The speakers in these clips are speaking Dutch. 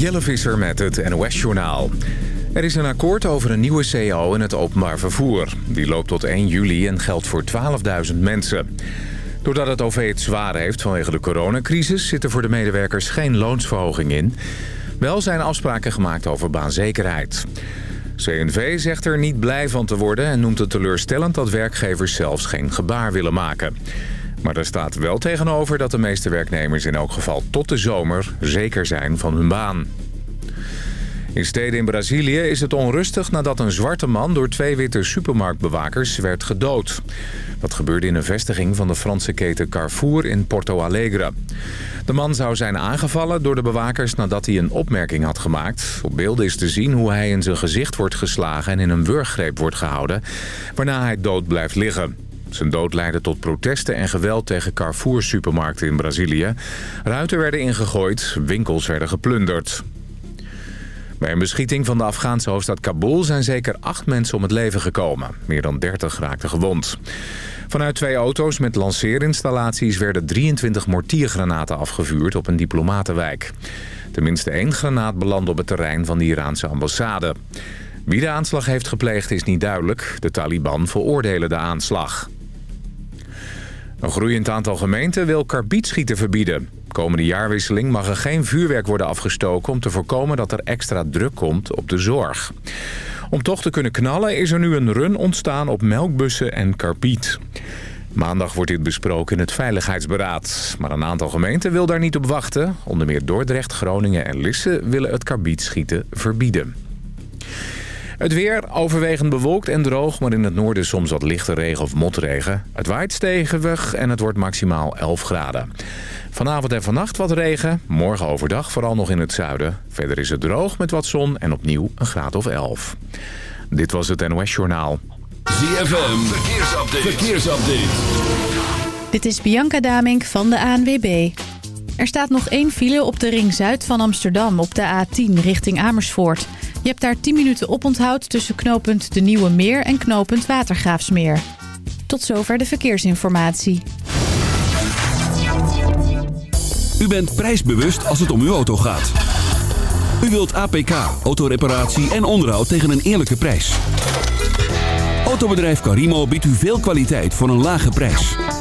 Jelle Visser met het NOS-journaal. Er is een akkoord over een nieuwe CO in het openbaar vervoer. Die loopt tot 1 juli en geldt voor 12.000 mensen. Doordat het OV het zwaar heeft vanwege de coronacrisis... zit er voor de medewerkers geen loonsverhoging in. Wel zijn afspraken gemaakt over baanzekerheid. CNV zegt er niet blij van te worden en noemt het teleurstellend... dat werkgevers zelfs geen gebaar willen maken. Maar er staat wel tegenover dat de meeste werknemers in elk geval tot de zomer zeker zijn van hun baan. In steden in Brazilië is het onrustig nadat een zwarte man door twee witte supermarktbewakers werd gedood. Dat gebeurde in een vestiging van de Franse keten Carrefour in Porto Alegre. De man zou zijn aangevallen door de bewakers nadat hij een opmerking had gemaakt. Op beelden is te zien hoe hij in zijn gezicht wordt geslagen en in een wurggreep wordt gehouden, waarna hij dood blijft liggen. Zijn dood leidde tot protesten en geweld tegen Carrefour-supermarkten in Brazilië. Ruiten werden ingegooid, winkels werden geplunderd. Bij een beschieting van de Afghaanse hoofdstad Kabul zijn zeker acht mensen om het leven gekomen. Meer dan 30 raakten gewond. Vanuit twee auto's met lanceerinstallaties werden 23 mortiergranaten afgevuurd op een diplomatenwijk. Tenminste één granaat belandde op het terrein van de Iraanse ambassade. Wie de aanslag heeft gepleegd is niet duidelijk. De Taliban veroordelen de aanslag. Een groeiend aantal gemeenten wil karbietschieten verbieden. Komende jaarwisseling mag er geen vuurwerk worden afgestoken... om te voorkomen dat er extra druk komt op de zorg. Om toch te kunnen knallen is er nu een run ontstaan op melkbussen en karbiet. Maandag wordt dit besproken in het Veiligheidsberaad. Maar een aantal gemeenten wil daar niet op wachten. Onder meer Dordrecht, Groningen en Lisse willen het karbietschieten verbieden. Het weer overwegend bewolkt en droog, maar in het noorden soms wat lichte regen of motregen. Het waait stevig en het wordt maximaal 11 graden. Vanavond en vannacht wat regen, morgen overdag vooral nog in het zuiden. Verder is het droog met wat zon en opnieuw een graad of 11. Dit was het NOS Journaal. ZFM, verkeersupdate. verkeersupdate. Dit is Bianca Damink van de ANWB. Er staat nog één file op de ring zuid van Amsterdam op de A10 richting Amersfoort... Je hebt daar 10 minuten oponthoud tussen knooppunt De Nieuwe Meer en knooppunt Watergraafsmeer. Tot zover de verkeersinformatie. U bent prijsbewust als het om uw auto gaat. U wilt APK, autoreparatie en onderhoud tegen een eerlijke prijs. Autobedrijf Carimo biedt u veel kwaliteit voor een lage prijs.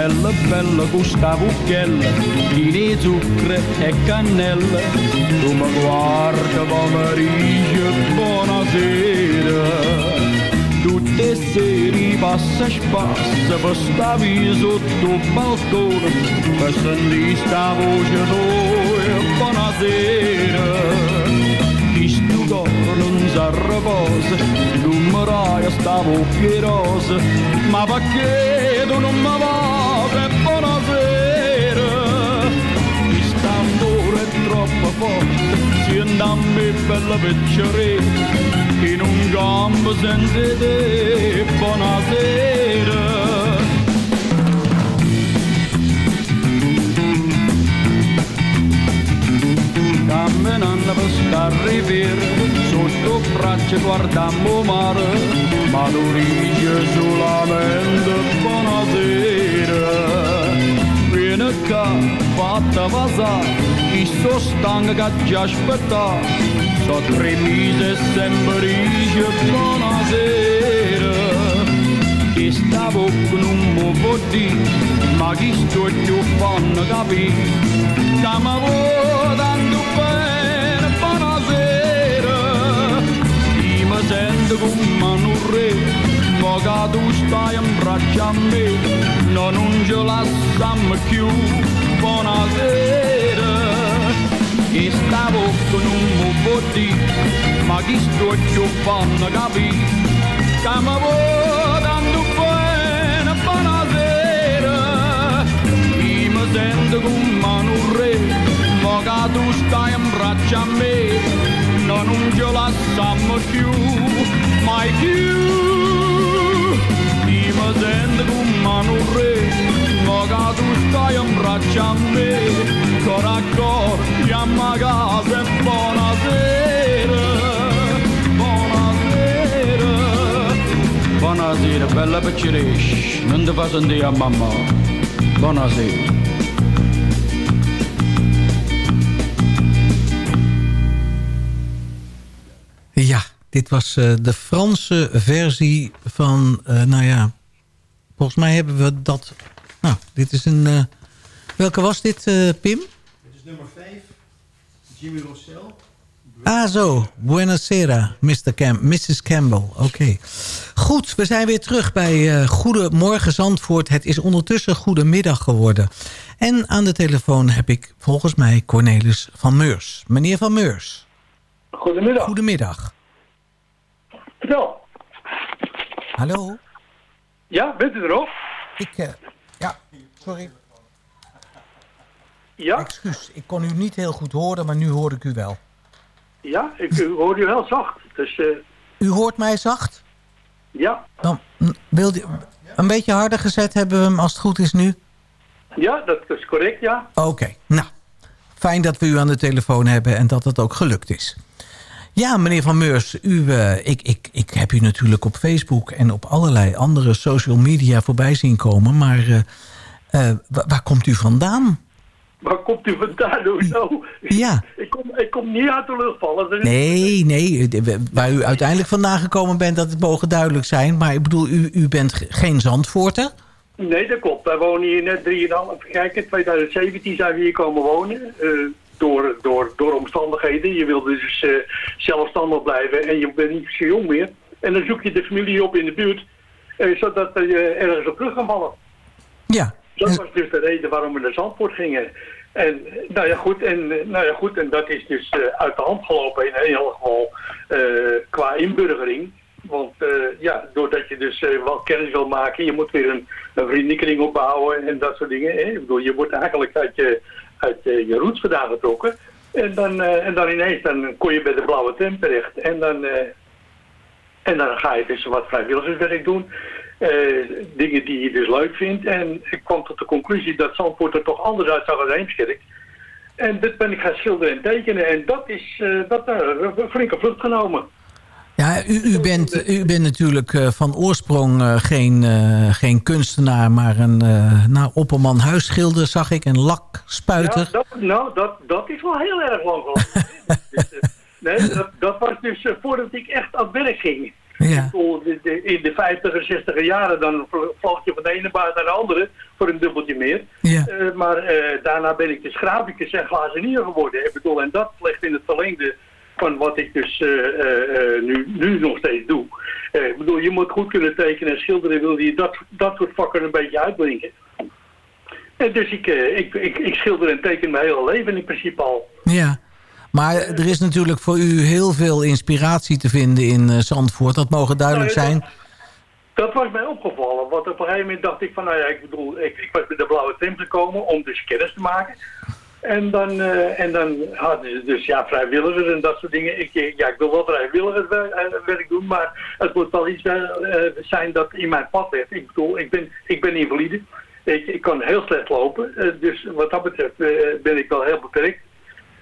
Bella, bella con sta cucchiella, di zucchero e cannella, tu mi guarda pomeriggio, buonasera. Tutte sere passa e spassa, per sta via sotto il balcone, per sentire sta voce tua, buonasera non si riposa, non mi rai sta bocca rosa, ma perché tu non mi vai? Bella picceretta, in un gambo senza te, buonasera. Camminando per sta riviera, sotto braccia guardammo mare, ma tu rigi solamente buonasera. Ка бата ваза и со штангата джашпата со тремизе сембриже поназера и ставо кнумбо води магисто тю фанна габи тамаво данду пер поназера и мазенду гумануре Pogadusta ja mbraćam me non un gelassammo più. Buonasera. Che stavo con un mubotti ma chi sto ciò fanno capì che mi buonasera. Mi sente con mano re ma che tu stai in braccio a me. Non un gelassammo più mai più. Ti mi sento come un re, ma che tu stai in braccio a me, cor a cor, chiama a casa e buonasera, buonasera. Buonasera, bella picciresci, non ti fa sentire a mamma. Ja, dit was uh, de Franse versie van, uh, nou ja, volgens mij hebben we dat... Nou, dit is een... Uh, welke was dit, Pim? Dit is nummer 5, Jimmy Rossell. Ah zo, buonasera, Mr. Cam Mrs. Campbell. Oké. Goed, we zijn weer terug bij uh, Goedemorgen Zandvoort. Het is ondertussen goedemiddag geworden. En aan de telefoon heb ik volgens mij Cornelis van Meurs. Meneer van Meurs. Goedemiddag. Goedemiddag. Vertel. Hallo? Ja, bent u erop? Ik, uh, ja, sorry. Ja? Excuus, ik kon u niet heel goed horen, maar nu hoor ik u wel. Ja, ik hoor u heel zacht. Dus, uh... U hoort mij zacht? Ja. Dan wil u een beetje harder gezet hebben we hem als het goed is nu? Ja, dat is correct, ja. Oké, okay. nou. Fijn dat we u aan de telefoon hebben en dat het ook gelukt is. Ja, meneer Van Meurs, u, uh, ik, ik, ik heb u natuurlijk op Facebook... en op allerlei andere social media voorbij zien komen. Maar uh, uh, waar komt u vandaan? Waar komt u vandaan? Hoezo? Ja. Ik kom, ik kom niet uit de lucht vallen. Nee, nee. Waar u uiteindelijk vandaan gekomen bent, dat het mogen duidelijk zijn. Maar ik bedoel, u, u bent geen Zandvoorter? Nee, dat klopt. Wij wonen hier net 3,5. Kijk, in 2017 zijn we hier komen wonen. Door, door, door omstandigheden. Je wilde dus uh, zelfstandig blijven en je bent niet zo jong meer. En dan zoek je de familie op in de buurt, uh, zodat je ergens op terug kan vallen. Ja. Dat was dus de reden waarom we naar Zandvoort gingen. En nou ja, goed, en, nou ja, goed, en dat is dus uit de hand gelopen in heel geval qua inburgering. Want ja, doordat je dus wel kennis wil maken, je moet weer een, een vriendenkring opbouwen en dat soort dingen. Hè? Ik bedoel, je wordt eigenlijk uit je, uit uh, je roots vandaan getrokken. En dan, uh, en dan ineens dan kon je bij de blauwe tent terecht. En dan, uh, en dan ga je dus wat vrijwilligerswerk doen. dingen die je dus leuk vindt. En ik kwam tot de conclusie dat Zandvoort er toch anders uit zag als Eemskerk. En dit ben ik gaan schilderen en tekenen. En dat is dat, een flinke vlucht genomen. Ja, u, u, bent, u bent natuurlijk uh, van oorsprong uh, geen, uh, geen kunstenaar, maar een nou, opperman huisschilder, zag ik, een lakspuiter. Ja, dat, nou, dat, dat is wel heel erg lang geleden. nee, dat, dat, was dus voordat ik echt aan het werk ging. Ja. In de 50er, 60er jaren, dan vloog je van de ene baan naar de andere voor een dubbeltje meer. Ja. maar daarna ben ik dus graficus en glazenier geworden. Ik bedoel, en dat ligt in het verlengde van wat ik dus uh, uh, nu, nu nog steeds doe. Ik bedoel, je moet goed kunnen tekenen en schilderen, wil je dat, dat soort vakken een beetje uitblinken. En dus ik, ik, ik, ik schilder en teken mijn hele leven in principe al. Ja, maar er is natuurlijk voor u heel veel inspiratie te vinden in Zandvoort. Dat mogen duidelijk nou, zijn. Dat, was mij opgevallen, want op een gegeven moment dacht ik van, nou ja, ik bedoel, ik, ik was bij de Blauwe Tent gekomen om dus kennis te maken. En dan, uh, en dan hadden ze dus ja, vrijwilligers en dat soort dingen. Ik, ja, ik wil wel vrijwilligerswerk doen, maar het moet wel iets zijn dat in mijn pad ligt. Ik bedoel, ik ben, ik ben invalide. Ik, ik kan heel slecht lopen, dus wat dat betreft ben ik wel heel beperkt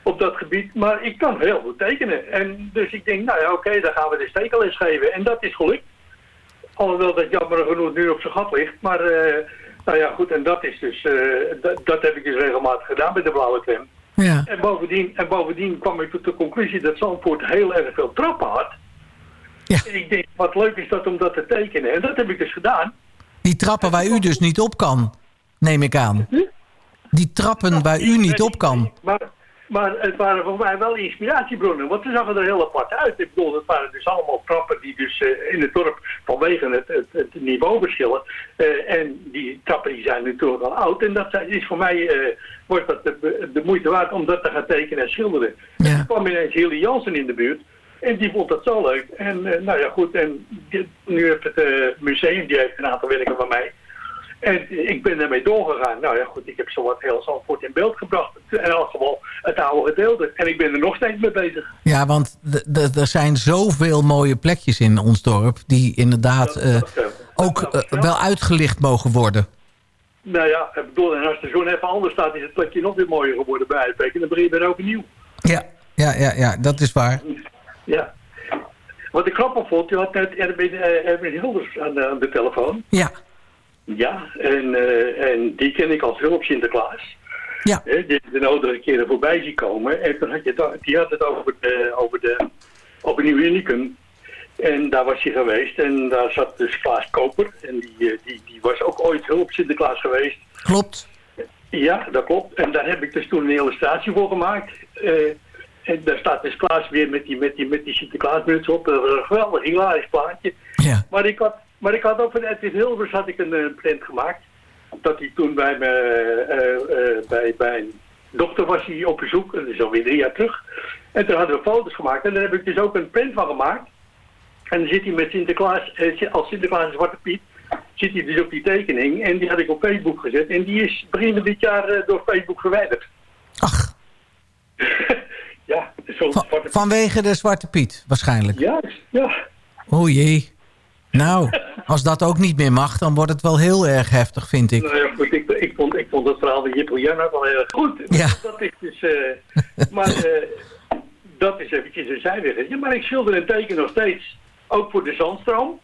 op dat gebied. Maar ik kan heel goed tekenen. En dus ik denk, nou ja, oké, dan gaan we de stekenles geven. En dat is gelukt. Alhoewel dat jammer genoeg nu op zijn gat ligt, maar... Nou ja, goed, en dat is dus, uh, dat, heb ik dus regelmatig gedaan bij de blauwe tram. Ja. En, bovendien, en bovendien kwam ik tot de conclusie dat Zandvoort heel erg veel trappen had. Ja. En ik denk, wat leuk is dat om dat te tekenen. En dat heb ik dus gedaan. Die trappen waar u dus niet op kan, neem ik aan. Hm? Die trappen waar u niet op kan. Maar, maar het waren voor mij wel inspiratiebronnen, want ze zagen er heel apart uit. Ik bedoel, het waren dus allemaal trappen die dus uh, in het dorp vanwege het, het, het niveauverschillen. Uh, en die trappen die zijn natuurlijk al oud. En dat is voor mij, uh, wordt dat de, de, moeite waard om dat te gaan tekenen en schilderen. Ja. Er kwam ineens Hilly Jansen in de buurt. En die vond dat zo leuk. En nou ja, goed. En dit, nu heeft het museum, die heeft een aantal werken van mij. En ik ben daarmee doorgegaan. Nou ja, goed, ik heb zowat heel Zandvoort in beeld gebracht. In elk geval het oude gedeelte. En ik ben er nog steeds mee bezig. Ja, want er zijn zoveel mooie plekjes in ons dorp... die inderdaad uh, ook uh, wel uitgelicht mogen worden. Nou ja, ik bedoel, en als de zon even anders staat... is het plekje nog weer mooier geworden bij uitbreken. Dan begin je weer overnieuw. Ja, ja, ja, ja, dat is waar. Ja. Wat ik grappig vond, je had net Erwin, Erwin Hilders aan, aan de telefoon. Ja. Ja, en, uh, en die ken ik als hulp Sinterklaas. Ja. He, die de nodige keren voorbij zien komen. En toen had je die had het over de, over de over Nieuw Unicum. En daar was hij geweest. En daar zat dus Klaas Koper. En die, die, die was ook ooit hulp Sinterklaas geweest. Klopt. Ja, dat klopt. En daar heb ik dus toen een illustratie voor gemaakt. Uh, en daar staat dus Klaas weer met die, met die, met die Sinterklaasmuts op. Dat was een geweldig hilarisch plaatje. Ja. Maar ik had, maar ik had ook van Edwin Hilvers had ik een, een print gemaakt. Dat hij toen bij, me, uh, uh, bij, bij een dokter was hij op bezoek. Dat is alweer drie jaar terug. En toen hadden we foto's gemaakt. En daar heb ik dus ook een print van gemaakt. En dan zit hij met Sinterklaas, als Sinterklaas Zwarte Piet, zit hij dus op die tekening. En die had ik op Facebook gezet. En die is begin dit jaar door Facebook verwijderd. Ach. ja, zo Van, Zwarte vanwege de Zwarte Piet, waarschijnlijk. Ja, ja. O jee. Nou, als dat ook niet meer mag, dan wordt het wel heel erg heftig, vind ik. Nou ja, goed, ik, ik, vond, ik vond het verhaal van Jippel Janna wel heel erg goed. Ja. Dat is dus, uh, maar uh, dat is eventjes een zijweg. Ja, maar ik schilder en teken nog steeds, ook voor de Zandstroom.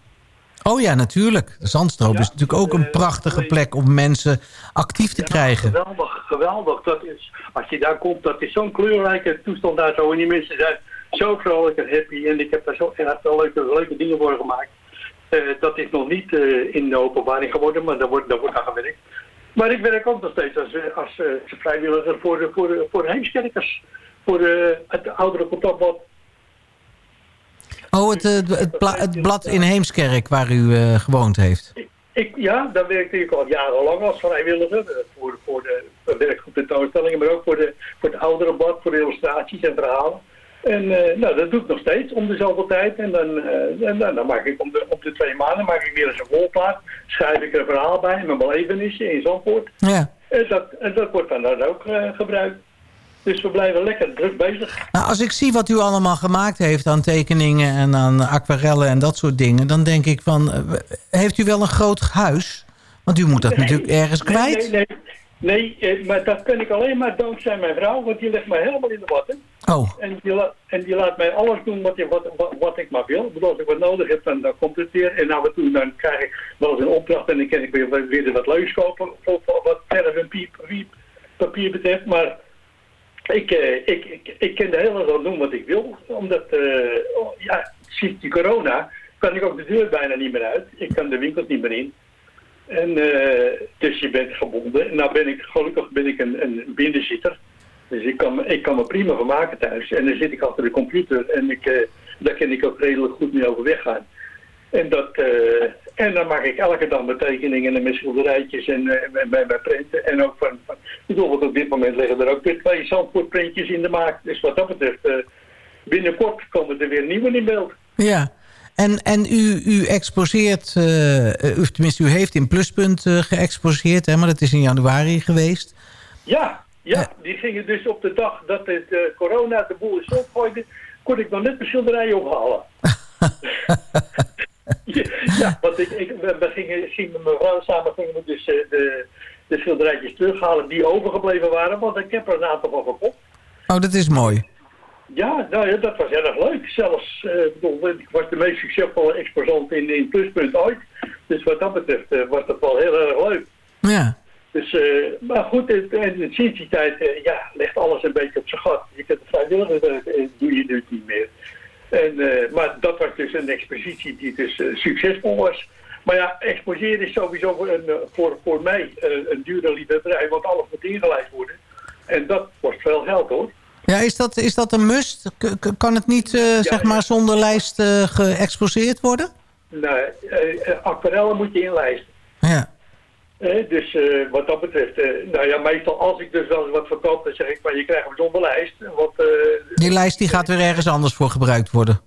Oh ja, natuurlijk. De Zandstroom ja, is natuurlijk ook een prachtige uh, plek om mensen actief te ja, krijgen. Geweldig, geweldig. Dat is, als je daar komt, dat is zo'n kleurrijke toestand daar zo. En die mensen zijn zo vrolijk en happy. En ik heb daar zo wel leuke, leuke dingen voor gemaakt. Uh, dat is nog niet uh, in de openbaring geworden, maar daar wordt, daar wordt aan gewerkt. Maar ik werk ook nog steeds als, als uh, vrijwilliger voor voor voor heemskerkers. Voor het oudere contactblad. Oh, het, het, het, bla, het, blad in Heemskerk waar u gewoond heeft. Ik, ik, ja, daar werkte ik al jarenlang als vrijwilliger. Voor, voor de werkgroep tentoonstellingen, maar ook voor, de, voor het oudere blad, voor de illustraties en verhalen. En uh, nou, dat doe ik nog steeds om de zoveel tijd. En dan, uh, en dan, dan maak ik om de, op de twee maanden maak ik weer eens een volplaat. Schrijf ik er een verhaal bij, mijn belevenissen in Zandvoort. Ja. En, dat, en dat wordt dan, ook uh, gebruikt. Dus we blijven lekker druk bezig. Nou, als ik zie wat u allemaal gemaakt heeft aan tekeningen en aan aquarellen en dat soort dingen... dan denk ik van, heeft u wel een groot huis? Want u moet dat nee, natuurlijk ergens kwijt. Nee, nee, nee. Nee, maar dat kan ik alleen maar dankzij mijn vrouw, want die legt mij helemaal in de watten. Oh. En die, en die laat mij alles doen wat, je, wat, wat, wat ik maar wil. Bedoel, als ik wat nodig heb, dan, dan komt het weer. En af en toe dan krijg ik wel eens een opdracht en dan kan ik weer, weer wat leuks kopen. Of wat verf en piep, piep, papier betreft. Maar ik, uh, ik, ik, ik kan de hele dag doen wat ik wil. Omdat, uh, oh, ja, sinds die corona kan ik ook de deur bijna niet meer uit. Ik kan de winkels niet meer in. En uh, dus je bent gebonden. En nou ben ik, gelukkig ben ik een, een binnenzitter. Dus ik kan, ik kan me prima van maken thuis. En dan zit ik achter de computer en ik, uh, daar kan ik ook redelijk goed mee overweg gaan. En, dat, uh, en dan maak ik elke dag mijn tekeningen en mijn schilderijtjes en bij mijn printen. En ook van, van bijvoorbeeld op dit moment liggen er ook weer twee zandvoortprintjes in de maak. Dus wat dat betreft, binnenkort komen er weer nieuwe in beeld. Ja, en, en u, u exposeert, uh, u, tenminste u heeft in Pluspunt uh, geëxposeerd, hè, maar dat is in januari geweest. Ja, ja, die gingen dus op de dag dat het uh, corona de boel is opgooide, kon ik nog net mijn schilderij ophalen. ja, want ik, ik, we gingen, gingen met mijn vrouw samen gingen we dus de, de schilderijtjes terughalen die overgebleven waren, want ik heb er een aantal van verkocht. Oh, dat is mooi. Ja, nou ja, dat was erg leuk. Zelfs, uh, ik was de meest succesvolle exposant in, in Pluspunt ooit. Dus wat dat betreft uh, was dat wel heel erg leuk. Ja. Dus, uh, maar goed, en sinds die tijd ja, ligt alles een beetje op zijn gat. Je kunt het vrijwillig, doe je het niet meer. En, maar dat was dus een expositie die dus succesvol was. Maar ja, exposeren is sowieso voor, een, voor, voor mij een dure liefhebberij, want alles moet ingeleid worden. En dat kost veel geld hoor. Ja, is dat, is dat een must? K kan het niet, ja, zeg maar, zonder lijst uh, geëxposeerd worden? Nee, uh, aquarellen moet je inlijsten. Ja. dus wat dat betreft, nou ja, meestal als ik dus wel eens wat verkoop, dan zeg ik, maar je krijgt hem zonder lijst. Want, die lijst die gaat weer ergens anders voor gebruikt worden?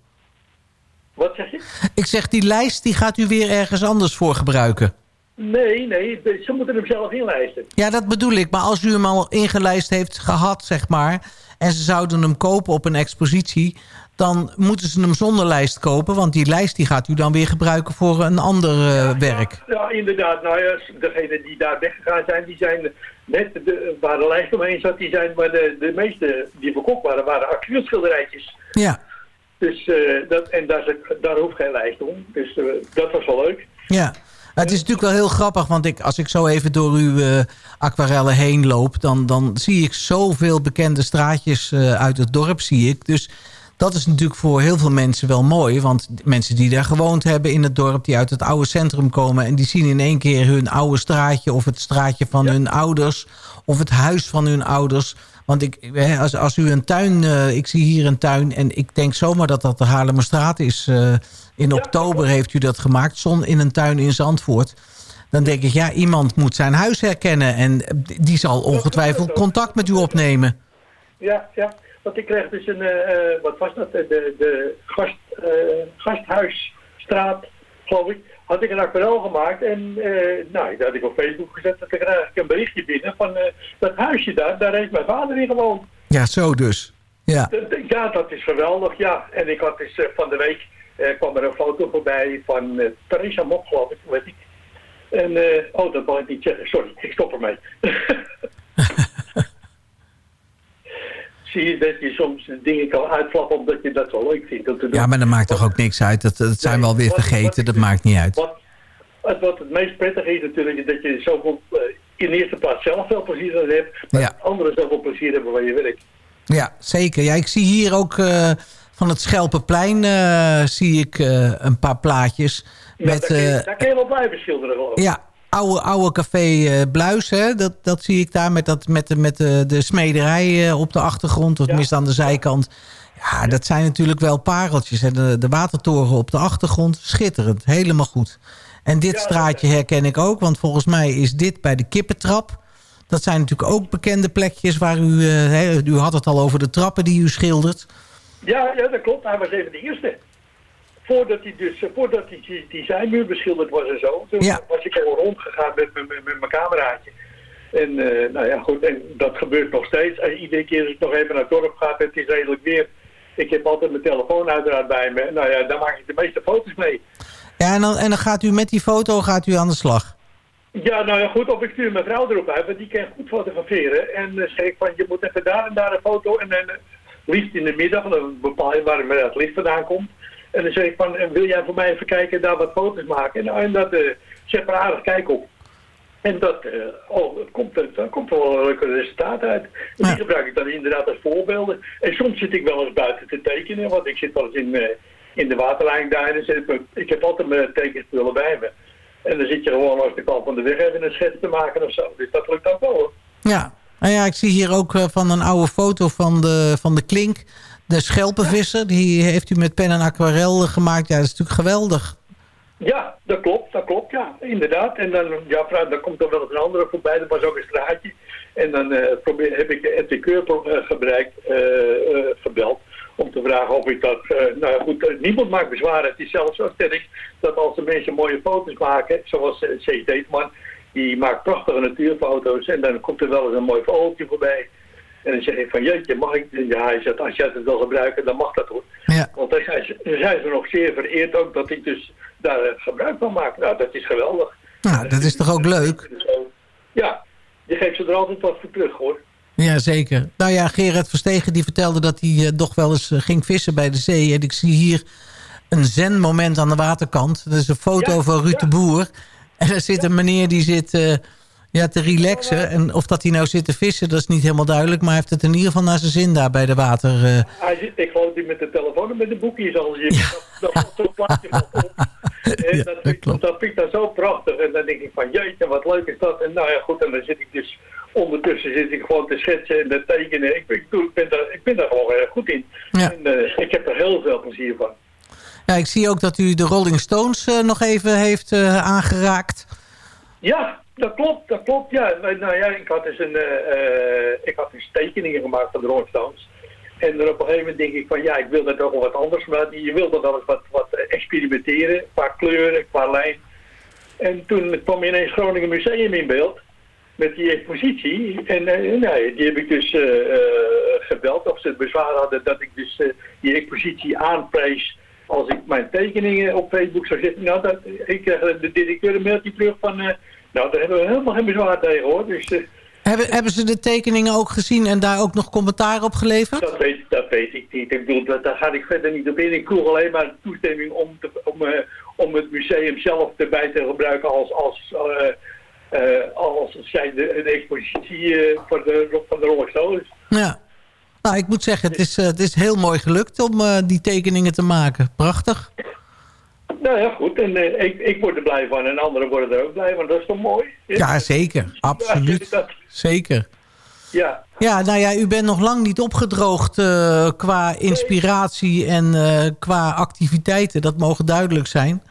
Wat zeg je? Ik zeg, die lijst die gaat u weer ergens anders voor gebruiken. Nee, nee, ze moeten hem zelf inlijsten. Ja, dat bedoel ik. Maar als u hem al ingelijst heeft gehad, zeg maar... en ze zouden hem kopen op een expositie... dan moeten ze hem zonder lijst kopen. Want die lijst die gaat u dan weer gebruiken voor een ander eh, werk. Ja, inderdaad. Nou ja, degenen die daar weggegaan zijn, die zijn net de, waar de lijst omheen zat, die zijn, maar de, de meeste die verkocht waren, waren acrylschilderijtjes. Ja, Dus, eh, dat, en daar, daar hoeft geen lijst om. Dus eh, dat was wel leuk. ja. Het is natuurlijk wel heel grappig, want ik, als ik zo even door uw eh, aquarellen heen loop... Dan, dan zie ik zoveel bekende straatjes eh, uit het dorp, zie ik. Dus dat is natuurlijk voor heel veel mensen wel mooi. Want mensen die daar gewoond hebben in het dorp... die uit het oude centrum komen... en die zien in één keer hun oude straatje... of het straatje van hun ouders... of het huis van hun ouders... Want ik, als, als u een tuin... eh, ik zie hier een tuin en ik denk zomaar dat dat de Haarlemmerstraat is. In oktober heeft u dat gemaakt. Zon in een tuin in Zandvoort. Dan denk ik, ja, iemand moet zijn huis herkennen. En die zal ongetwijfeld contact met u opnemen. Ja, ja. Want ik kreeg dus een, eh, eh, wat was dat, de, de gast, eh, Gasthuisstraat, geloof ik, had ik een aquarel gemaakt. En nou, dat had ik op Facebook gezet. En toen kreeg ik een berichtje binnen van dat huisje daar, daar heeft mijn vader in gewoond. Ja, zo dus. Ja, Ja, dat is geweldig, ja. En ik had dus van de week, kwam er een foto voorbij van eh Theresa Mok, geloof ik, weet ik. En, eh, oh, dat wil ik niet zeggen, sorry, ik stop ermee. Zie je dat je soms dingen kan uitflappen omdat je dat zo leuk vindt om te doen. ja maar dat maakt toch ook niks uit. Dat, dat zijn we alweer wat- vergeten, wat dat maakt niet uit. Wat, wat, het meest prettige is natuurlijk, dat je zoveel, eh, in eerste plaats zelf veel plezier aan hebt, maar Ja. anderen zoveel plezier hebben van je werk. Ja, zeker. Ja, ik zie hier ook eh, van het Schelpenplein eh, zie ik eh, een paar plaatjes. Ja, met, daar, kun je, eh, daar kun je wel blijven schilderen geloof ik. Ja, oude, oude café Bluis, hè? Dat, dat zie ik daar met, dat, met, de, met de, de smederij op de achtergrond, of Ja. tenminste aan de zijkant. Ja, dat zijn natuurlijk wel pareltjes. En de, de watertoren op de achtergrond, schitterend, helemaal goed. En dit Ja, straatje herken ik ook, want volgens mij is dit bij de kippentrap. Dat zijn natuurlijk ook bekende plekjes waar u... hè, u had het al over de trappen die u schildert. Ja, ja, dat klopt. Hij was even de eerste. Voordat hij dus, eh, voordat hij die, die zijmuur beschilderd was en zo. Toen Ja. was ik al rondgegaan met, mijn- met, met mijn cameraatje. En eh, nou ja, goed. En dat gebeurt nog steeds. En iedere keer als ik nog even naar het dorp ga, het is redelijk weer. Ik heb altijd mijn telefoon uiteraard bij me. Nou ja, daar maak ik de meeste foto's mee. Ja, en dan, en dan gaat u met die foto gaat u aan de slag. Ja, nou ja, goed. Of ik stuur mijn vrouw erop uit, want die kan goed fotograferen. En dan zeg ik van, je moet even daar en daar een foto. En dan eh, liefst in de middag, dan bepaal je waar het licht vandaan komt. En dan zeg ik van, eh, wil jij voor mij even kijken, daar wat foto's maken? En, nou, en dat uh, zet er aardig kijk op. En dat, eh, oh, dat komt, daar komt wel een leuke resultaat uit. En die Ja. gebruik ik dan inderdaad als voorbeelden. En soms zit ik wel eens buiten te tekenen, want ik zit wel eens in, eh, in de waterlijn daar. En dan zit ik, ik heb altijd mijn tekenspullen bij me. En dan zit je gewoon langs de kant van de weg even een schets te maken of zo. Dus dat lukt ook wel hoor. Ja, nou ja, ik zie hier ook eh, van een oude foto van de, van de klink. De schelpenvisser, die heeft u met pen en aquarel gemaakt. Ja, dat is natuurlijk geweldig. Ja, dat klopt, dat klopt, ja, inderdaad. En dan, ja, dan komt er wel eens een andere voorbij, dat was ook een straatje. En dan eh, probeer, heb ik de gebruikt, eh, eh, gebeld om te vragen of ik dat... nou goed, niemand maakt bezwaar. Het is zelfs zo sterk dat als de mensen mooie foto's maken, zoals C. Deetman, die maakt prachtige natuurfoto's en dan komt er wel eens een mooi vogeltje voorbij. En dan zeg ik van, jeetje, mag ik... Ja, hij zegt, als jij het wil gebruiken, dan mag dat hoor. Ja, Want dan zijn, ze, dan zijn ze nog zeer vereerd ook dat ik dus daar eh, gebruik van maak. Nou, dat is geweldig. nou, dat is toch ook leuk? Ja, je geeft ze er altijd wat voor terug hoor. Ja, zeker. Nou ja, Gerard Verstegen die vertelde dat hij eh, toch wel eens eh, ging vissen bij de zee. En ik zie hier een zen-moment aan de waterkant. Dat is een foto Ja, van Ruud ja. de Boer. En er zit een meneer die zit eh, ja, te relaxen. En of dat hij nou zit te vissen, dat is niet helemaal duidelijk. Maar hij heeft het in ieder geval naar zijn zin daar bij de water. eh. Hij zit, ik geloof dat hij met de telefoon en met de boekjes al zit. Dat, dat valt zo'n plaatje van op. En Ja, dat, dat vind, klopt. dat vind ik dan zo prachtig. En dan denk ik van, jeetje, wat leuk is dat. En nou ja, goed, en dan zit ik dus... Ondertussen zit ik gewoon te schetsen en te tekenen. Ik, ben- ik, doe- ik, ben, daar, ik ben daar gewoon erg goed in. Ja. En eh, ik heb er heel veel plezier van. Ja, ik zie ook dat u de Rolling Stones eh, nog even heeft eh, aangeraakt. Ja, dat klopt, dat klopt. Ja, nou ja, ik had dus een, eh, ik had dus tekeningen gemaakt van de Rolling Stones. En dan op een gegeven moment denk ik van ja, ik wil dat toch wel wat anders. Maar je wil dan wel wat, wat experimenteren qua kleuren, qua lijn. En toen kwam ineens Groningen Museum in beeld met die expositie. En uh, nou, die heb ik dus gebeld of ze het bezwaar hadden dat ik dus die expositie aanprijs als ik mijn tekeningen op Facebook zou zetten. Nou, dat, ik krijg de directeur een mailtje terug van, nou daar hebben we helemaal geen bezwaar tegen hoor. Dus, hebben, hebben ze de tekeningen ook gezien en daar ook nog commentaar op geleverd? Dat weet, dat weet ik niet. Ik bedoel, dat, daar ga ik verder niet op in. Ik vroeg alleen maar toestemming om, te, om, om het museum zelf erbij te gebruiken als... als als zij de, de expositie van, de, van de Rolling Stones. Ja. Nou, ik moet zeggen, het is, uh, het is heel mooi gelukt om die tekeningen te maken. Prachtig. Nou ja, goed. En ik, ik word er blij van en anderen worden er ook blij van. Dat is toch mooi? Ja, zeker. Absoluut. Ja, zeker. Ja. Ja, nou ja, u bent nog lang niet opgedroogd qua inspiratie en qua activiteiten. Dat mogen duidelijk zijn.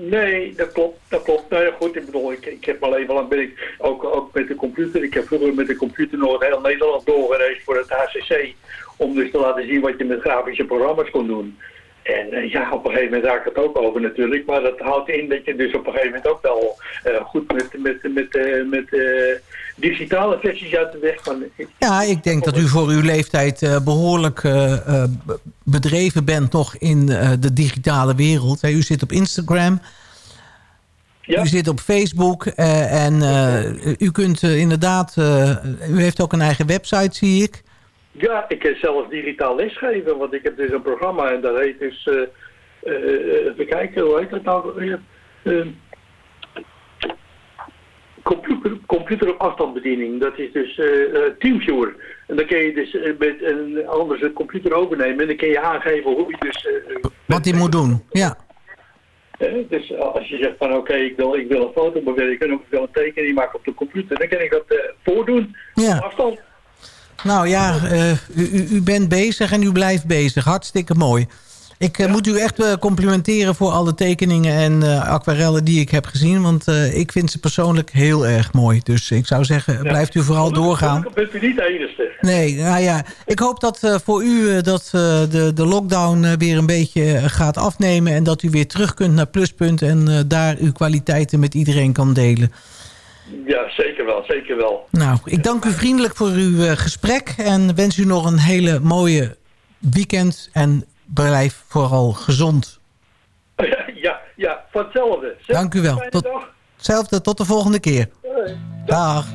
Nee, dat klopt. Dat klopt. Nou ja, goed, ik bedoel, ik, ik heb al even lang ben ook, ook met de computer. Ik heb vroeger met de computer nog heel Nederland doorgereisd voor het HCC. Om dus te laten zien wat je met grafische programma's kon doen. En uh, ja, op een gegeven moment raak ik het ook over natuurlijk. Maar dat houdt in dat je dus op een gegeven moment ook wel uh, goed met, met, met, uh, met digitale versies uit de weg kan. Ja, ik denk dat u voor uw leeftijd behoorlijk bedreven bent nog in de digitale wereld. U zit op Instagram. Ja. U zit op Facebook en u kunt inderdaad... u heeft ook een eigen website, zie ik. Ja, ik heb zelfs digitaal lesgeven, want ik heb dus een programma en dat heet dus, even kijken, hoe heet dat nou? Uh, computer, computer op afstandsbediening, dat is dus Teamviewer. En dan kun je dus met een andere computer overnemen en dan kun je aangeven hoe je dus... Wat hij moet doen, ja. dus als je zegt van oké, ik, wil, ik wil een foto bewerken of ik wil een tekening maken op de computer, dan kan ik dat voordoen ja. op afstand. Nou ja, uh, u, u, bent bezig en u blijft bezig. Hartstikke mooi. Ik uh, moet u echt uh, complimenteren voor alle tekeningen en aquarellen die ik heb gezien. Want ik vind ze persoonlijk heel erg mooi. Dus ik zou zeggen, ja. blijft u vooral doorgaan. Ik bent u niet de enige. Nee, nou ja. Ik hoop dat voor u dat de, de lockdown weer een beetje gaat afnemen. En dat u weer terug kunt naar Pluspunt. En daar uw kwaliteiten met iedereen kan delen. Ja, zeker wel, zeker wel. Nou, ik dank u vriendelijk voor uw gesprek en wens u nog een hele mooie weekend en blijf vooral gezond. Ja, ja, van hetzelfde. Dank u wel. Tot, hetzelfde, tot de volgende keer. Dag.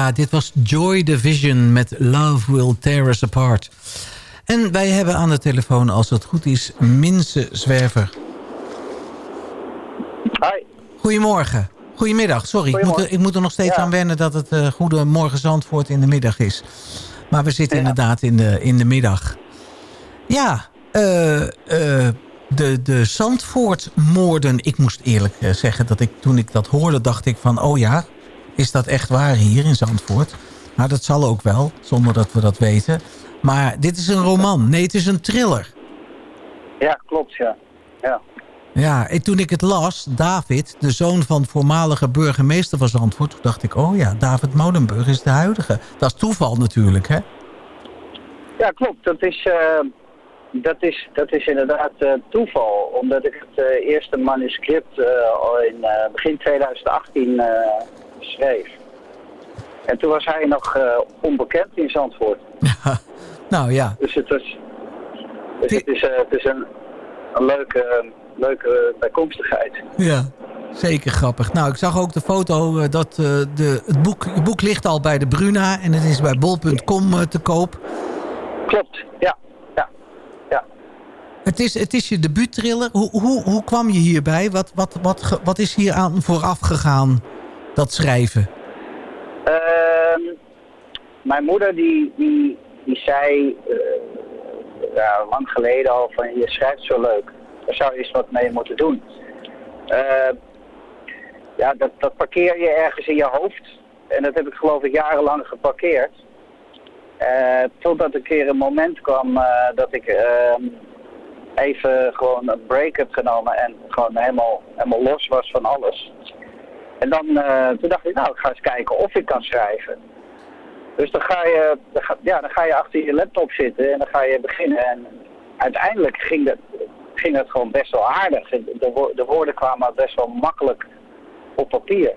Ja, dit was Joy Division met Love Will Tear Us Apart. En wij hebben aan de telefoon, als het goed is, Minse Zwerver. Hi. Goedemorgen. Goedemiddag, sorry. Ik moet, er, ik moet er nog steeds Ja. aan wennen dat het uh, Goedemorgen Zandvoort in de middag is. Maar we zitten inderdaad in de, in de middag. Ja, eh, eh, de, de Zandvoortmoorden. Ik moest eerlijk eh, zeggen dat ik toen ik dat hoorde dacht ik van... oh ja, is dat echt waar hier in Zandvoort? Maar dat zal ook wel, zonder dat we dat weten. Maar dit is een roman. Nee, het is een thriller. Ja, klopt, ja. ja. Ja, en toen ik het las, David, de zoon van voormalige burgemeester van Zandvoort... toen dacht ik, oh ja, David Molenburg is de huidige. Dat is toeval natuurlijk, hè? Ja, klopt. Dat is, eh, dat is, dat is inderdaad eh, toeval. Omdat ik het eh, eerste manuscript al in begin 2018 eh, schreef. En toen was hij nog eh, onbekend in Zandvoort. nou ja, Dus het, was, dus het is, eh, het is een, een leuke, leuke bijkomstigheid. ja, zeker grappig. Nou, ik zag ook de foto eh, dat de, het, boek, het boek ligt al bij de Bruna... en het is bij bol.com te koop. Klopt, ja. ja. ja. Het is, het is je debuuttriller. Hoe, hoe, hoe kwam je hierbij? Wat, wat, wat, wat is hier aan vooraf gegaan, dat schrijven? Ehm, mijn moeder die, die, die zei eh, lang geleden al van je schrijft zo leuk. Daar zou je eens wat mee moeten doen. Ehm, ja, dat, dat parkeer je ergens in je hoofd. En dat heb ik geloof ik jarenlang geparkeerd. Eh, totdat een keer een moment kwam eh, dat ik ehm, even gewoon een break heb genomen en gewoon helemaal, helemaal los was van alles. En dan eh, toen dacht ik, nou, ik ga eens kijken of ik kan schrijven. Dus dan ga, je, dan, ga, ja, dan ga je achter je laptop zitten en dan ga je beginnen. En uiteindelijk ging dat, ging dat gewoon best wel aardig. De, de woorden kwamen best wel makkelijk op papier.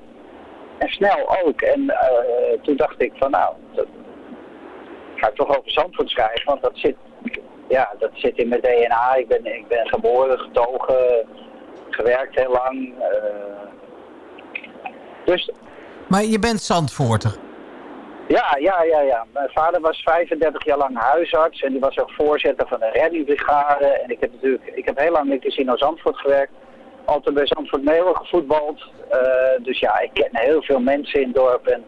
En snel ook. En eh, toen dacht ik van, nou, dat, ga toch over Zandvoort schrijven, want dat zit, ja, dat zit in mijn DNA. Ik ben, ik ben geboren, getogen, gewerkt heel lang. eh, dus Maar je bent Zandvoorter. ja, ja, ja, ja. Mijn vader was 35 jaar lang huisarts en die was ook voorzitter van de reddingbrigade. En ik heb natuurlijk, ik heb heel lang in Casino Zandvoort gewerkt. Altijd bij Zandvoort Meeuwen gevoetbald. Eh, dus ja, ik ken heel veel mensen in het dorp en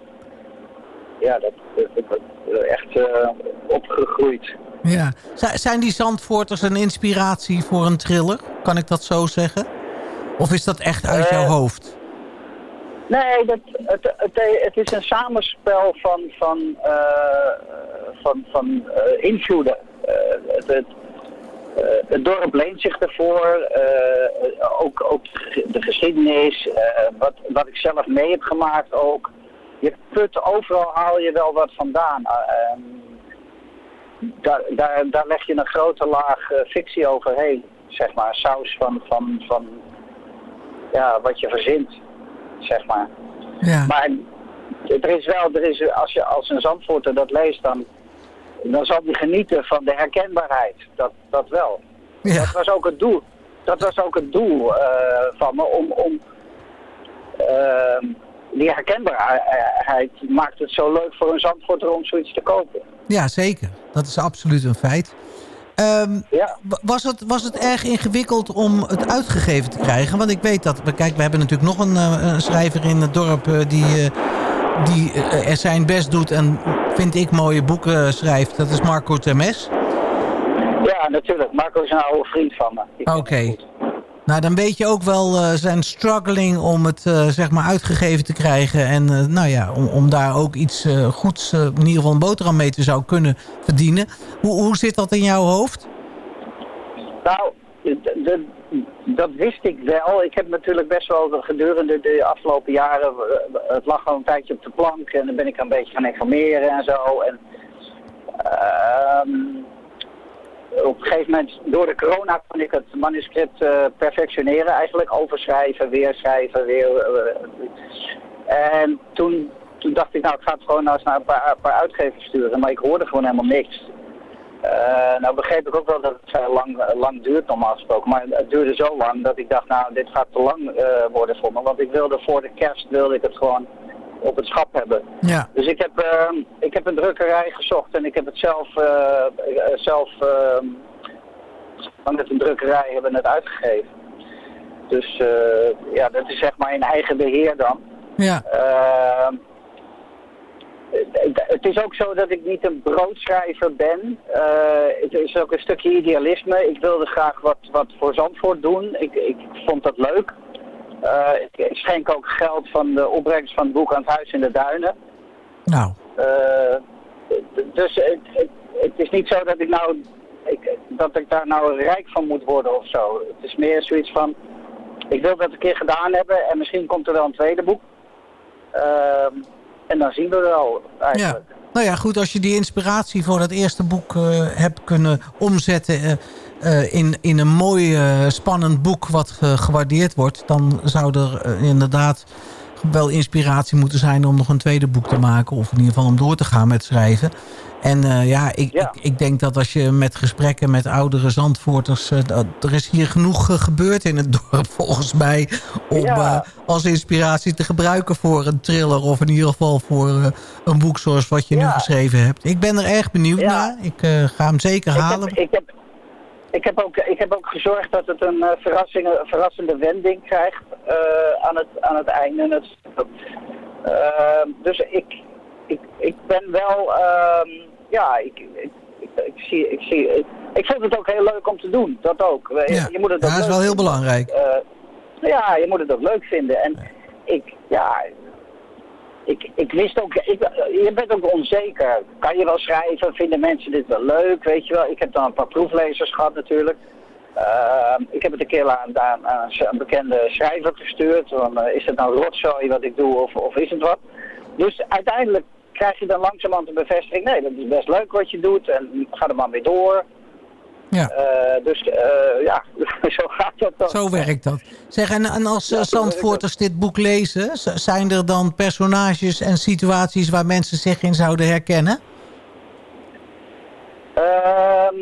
ja, dat, dat, dat- dat- echt eh, opgegroeid. Ja. Zijn die Zandvoorters een inspiratie voor een thriller? Kan ik dat zo zeggen? Of is dat echt uit jouw Eh, hoofd? Nee, dat, het, het, het is een samenspel van, van, eh, van, van eh, invloeden. Eh, het, het, dorp leent zich ervoor, eh, ook, ook de geschiedenis, wat, wat ik zelf mee heb gemaakt ook. Je put overal haal je wel wat vandaan. Daar, daar, daar leg je een grote laag fictie overheen, zeg maar, saus van, van, van ja, wat je verzint zeg maar. Ja. Maar er is wel, er is, als je als een Zandvoorter dat leest, dan, dan zal die genieten van de herkenbaarheid. Dat, dat wel. Ja. Dat was ook het doel. Dat was ook het doel eh, van me om, om ehm, die herkenbaarheid maakt het zo leuk voor een Zandvoorter om zoiets te kopen. ja, zeker. Dat is absoluut een feit. Ehm, Ja. was, het, was het erg ingewikkeld om het uitgegeven te krijgen? Want ik weet dat... Kijk, we hebben natuurlijk nog een, eh, een schrijver in het dorp... eh, die, eh, die er zijn best doet en, vind ik, mooie boeken schrijft. Dat is Marco Termes. Ja, natuurlijk. Marco is een oude vriend van me. Oké. Nou, dan weet je ook wel eh, zijn struggling om het eh, zeg maar uitgegeven te krijgen. En eh, nou ja, om, om daar ook iets goeds, in ieder geval een boterham mee te zou kunnen verdienen. Hoe, hoe zit dat in jouw hoofd? Nou, dat wist ik wel. Ik heb natuurlijk best wel gedurende de afgelopen jaren... Het lag al een tijdje op de plank en dan ben ik een beetje gaan informeren en zo. En, ehm, op een gegeven moment, door de corona, kon ik het manuscript eh, perfectioneren. Eigenlijk overschrijven, weer schrijven, weer... eh, en toen, toen dacht ik, nou, ik ga het gewoon eens naar een paar, uitgevers sturen. Maar ik hoorde gewoon helemaal niks. Eh, nou begreep ik ook wel dat het lang, lang duurt normaal gesproken. Maar het duurde zo lang dat ik dacht, nou dit gaat te lang eh, worden voor me. Want ik wilde voor de kerst wilde ik het gewoon op het schap hebben. Ja. Dus ik heb, ehm, ik heb een drukkerij gezocht en ik heb het zelf, eh, eh, zelf ehm, met een drukkerij hebben het uitgegeven. Dus eh, ja, dat is zeg maar in eigen beheer dan. Ja. Ehm, het, is ook zo dat ik niet een broodschrijver ben. Het is ook een stukje idealisme. Ik wilde graag wat, wat voor Zandvoort doen. Ik, ik vond dat leuk. Eh, ik, schenk ook geld van de opbrengst van het boek aan het Huis in de Duinen. Nou, Eh, dus het, het, het is niet zo dat ik nou ik, dat ik daar nou rijk van moet worden of zo. Het is meer zoiets van, ik wil dat een keer gedaan hebben en misschien komt er wel een tweede boek. Ehm, en dan zien we wel ja. Nou ja, goed, als je die inspiratie voor dat eerste boek eh, hebt kunnen omzetten... eh, eh, in, in een mooi, spannend boek wat gewaardeerd wordt... dan zou er inderdaad wel inspiratie moeten zijn om nog een tweede boek te maken. Of in ieder geval om door te gaan met schrijven. En eh, ja, ik, Ja. Ik, ik denk dat als je met gesprekken met oudere Zandvoorters... eh, er is hier genoeg eh, gebeurd in het dorp volgens mij... om Ja. als inspiratie te gebruiken voor een thriller... of in ieder geval voor een boek zoals wat je nu geschreven hebt. Ik ben er erg benieuwd naar. Ik ga hem zeker Ik halen. heb, ik, heb, ik, heb ook, ik heb ook gezorgd dat het een eh, verrassing, verrassende wending krijgt eh, aan, het, aan het einde. Ehm, dus ik, ik, ik ben wel, ehm, ja, ik, ik, ik, zie, ik, zie, ik, ik vind het ook heel leuk om te doen, dat ook. Je, Ja. je moet het Ja, dat is wel heel belangrijk. Eh, ja, je moet het ook leuk vinden. En ik, ja, ik, ik wist ook, ik, je bent ook onzeker. Kan je wel schrijven? Vinden mensen dit wel leuk? Weet je wel, ik heb dan een paar proeflezers gehad natuurlijk. Ehm, ik heb het een keer aan, aan, een bekende schrijver gestuurd. Van, eh, is het nou rotzooi wat ik doe of, of is het wat? Dus uiteindelijk krijg je dan langzamerhand de bevestiging. Nee, dat is best leuk wat je doet en ga er maar mee door. Ja. Eh, dus eh, ja, zo gaat dat dan. Zo werkt dat. Zeg, en, en als eh, Ja, werkt Zandvoorters dit boek lezen... zijn er dan personages en situaties waar mensen zich in zouden herkennen? Ehm,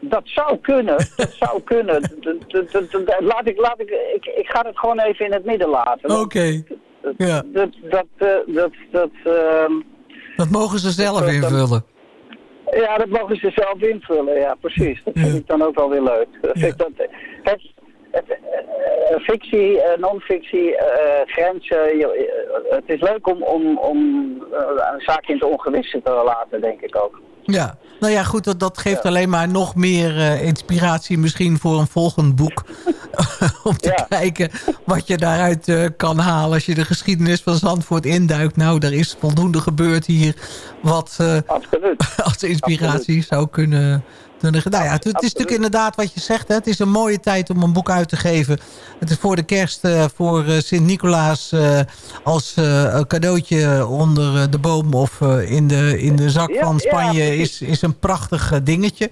dat zou kunnen. Dat zou kunnen. Laat ik, laat ik, ik, ik ga het gewoon even in het midden laten. Oké, Dat, ja. dat, dat, eh, dat, dat, ehm, dat mogen ze zelf dat- dat- invullen. Ja, dat mogen ze zelf invullen. Ja, precies. Dat vind Ja. ik dan ook wel weer leuk. Dat Ja. vind ik dat, het, het, fictie, non-fictie, grenzen. je- het is leuk om, om, om eh, een zaakje in het ongewisse te laten, denk ik ook. Ja, nou ja, goed, dat, dat geeft alleen maar nog meer eh, inspiratie misschien voor een volgend boek. Om te Ja. kijken wat je daaruit eh, kan halen als je de geschiedenis van Zandvoort induikt. Nou, er is voldoende gebeurd hier wat eh, als inspiratie zou kunnen... nou ja, het, het is Absoluut. natuurlijk inderdaad wat je zegt. Hè, het is een mooie tijd om een boek uit te geven. Het is voor de kerst, eh, voor Sint-Nicolaas... als cadeautje onder de boom of in, de, in de zak Ja, van Spanje... is, is een prachtig dingetje.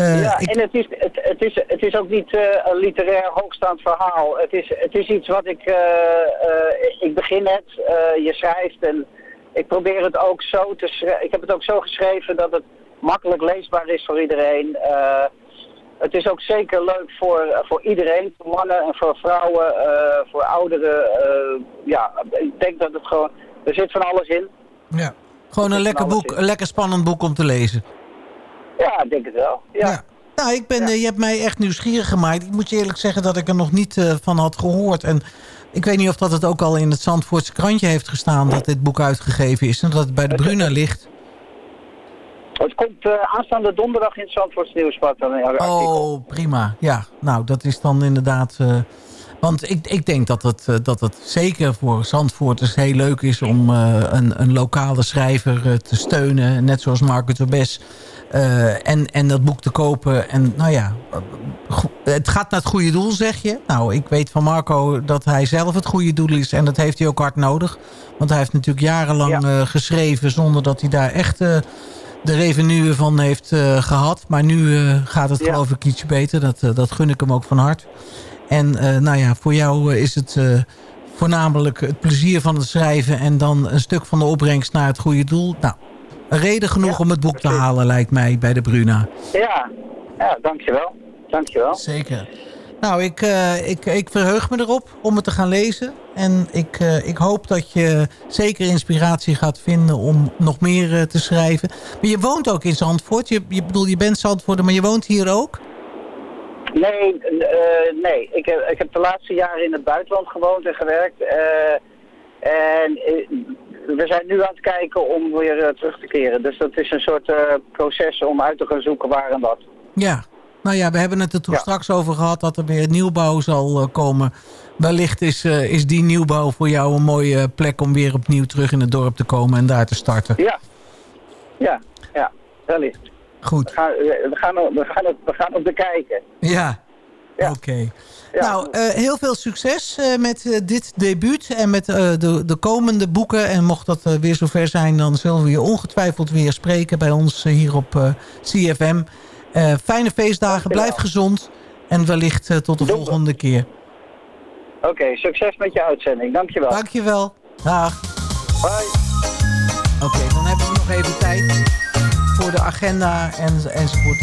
Eh, ja, ik- en het is, het, het, is, het is ook niet eh, een literair hoogstaand verhaal. Het is, het is iets wat ik... eh, eh, ik begin het, eh, je schrijft en ik probeer het ook zo te schrijven. Ik heb het ook zo geschreven dat het makkelijk leesbaar is voor iedereen. Eh, het is ook zeker leuk voor, voor iedereen, voor mannen en voor vrouwen, eh, voor ouderen. eh, ja, ik denk dat het gewoon... Er zit van alles in. ja. Gewoon een lekker boek, in. een lekker spannend boek om te lezen. Ja, ik denk het wel. ja. Nou, ik ben, eh, je hebt mij echt nieuwsgierig gemaakt. Ik moet je eerlijk zeggen dat ik er nog niet eh, van had gehoord. En ik weet niet of dat het ook al in het Zandvoortse krantje heeft gestaan... dat dit boek uitgegeven is en dat het bij de Bruna ligt. Het komt eh, aanstaande donderdag in het Zandvoorts Nieuwsblad. Oh, prima. Ja, nou, dat is dan inderdaad... want ik, ik denk dat het, dat het zeker voor Zandvoorters heel leuk is... om een, een lokale schrijver te steunen. Net zoals Marco Tobes. Eh, en, en dat boek te kopen. En nou ja, het gaat naar het goede doel, zeg je. Nou, ik weet van Marco dat hij zelf het goede doel is. En dat heeft hij ook hard nodig. Want hij heeft natuurlijk jarenlang Ja. eh, geschreven... zonder dat hij daar echt... eh, de revenue van heeft eh, gehad. Maar nu gaat het Ja. geloof ik ietsje beter. Dat, dat gun ik hem ook van hart. En nou ja, voor jou is het voornamelijk het plezier van het schrijven... en dan een stuk van de opbrengst naar het goede doel. Nou, reden genoeg Ja, om het boek te halen, lijkt mij, bij de Bruna. Ja, ja, dankjewel. Dankjewel. Zeker. Nou, ik, eh, ik, ik verheug me erop om het te gaan lezen. En ik, eh, ik hoop dat je zeker inspiratie gaat vinden om nog meer eh, te schrijven. Maar je woont ook in Zandvoort. Je, je, bedoel, je bent Zandvoort, maar je woont hier ook? Nee, nee. Ik, heb, ik heb de laatste jaren in het buitenland gewoond en gewerkt. en we zijn nu aan het kijken om weer eh, terug te keren. Dus dat is een soort eh, proces om uit te gaan zoeken waar en wat. Ja. Nou ja, we hebben het er toen Ja. straks over gehad dat er weer nieuwbouw zal eh, komen. Wellicht is, is die nieuwbouw voor jou een mooie plek om weer opnieuw terug in het dorp te komen en daar te starten. Ja, ja, ja, wellicht. Goed. We gaan, we gaan, we gaan, er- we gaan op de kijken. Ja, Ja. oké. Ja. Nou, eh, heel veel succes eh, met eh, dit debuut en met de, de komende boeken. En mocht dat weer zover zijn, dan zullen we je ongetwijfeld weer spreken bij ons hier op CFM. Fijne feestdagen, blijf gezond en wellicht tot de Doe- volgende keer. Oké, succes met je uitzending. Dankjewel. Dankjewel. Dag. Bye. Oké, dan hebben we nog even tijd voor de agenda en, enzovoort.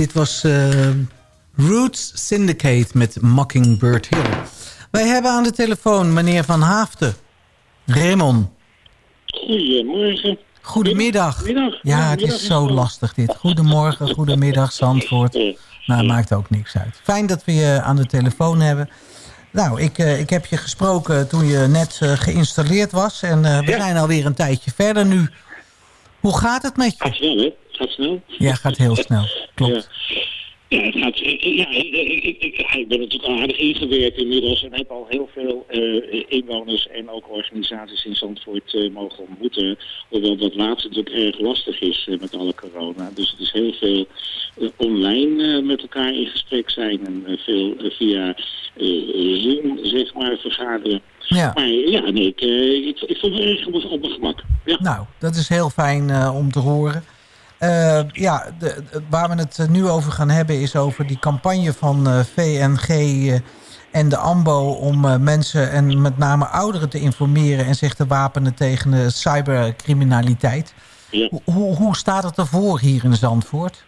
Dit was eh, Roots Syndicate met Mockingbird Hill. Wij hebben aan de telefoon meneer Van Haafden. Raymond. Goedemorgen. Goedemiddag. Middag. Ja, het is zo lastig dit. Goedemorgen, goedemiddag Zandvoort. Nou, maakt ook niks uit. Fijn dat we je aan de telefoon hebben. Nou, ik, eh, ik heb je gesproken toen je net eh, geïnstalleerd was. En eh, we Ja. zijn alweer een tijdje verder nu. Hoe gaat het met je? Gaat snel. Ja, gaat heel snel. Klopt. Ja, het gaat, eh, ja, ik, ik, ik, ik ben natuurlijk aardig ingewerkt inmiddels en heb al heel veel eh, inwoners en ook organisaties in Zandvoort eh, mogen ontmoeten. Hoewel dat laatste natuurlijk erg lastig is eh, met alle corona. Dus het is heel veel eh, online eh, met elkaar in gesprek zijn en eh, veel eh, via eh, Zoom, zeg maar, vergaderen. Ja. Maar ja, nee, ik, eh, ik, ik vond het erg op, mijn gemak. Ja. Nou, dat is heel fijn eh, om te horen. Eh, ja, de, de- waar we het eh, nu over gaan hebben is over die campagne van eh, VNG en de AMBO... om mensen en met name ouderen te informeren en zich te wapenen tegen de cybercriminaliteit. Ja. Hoe- Hoe, staat het ervoor hier in Zandvoort?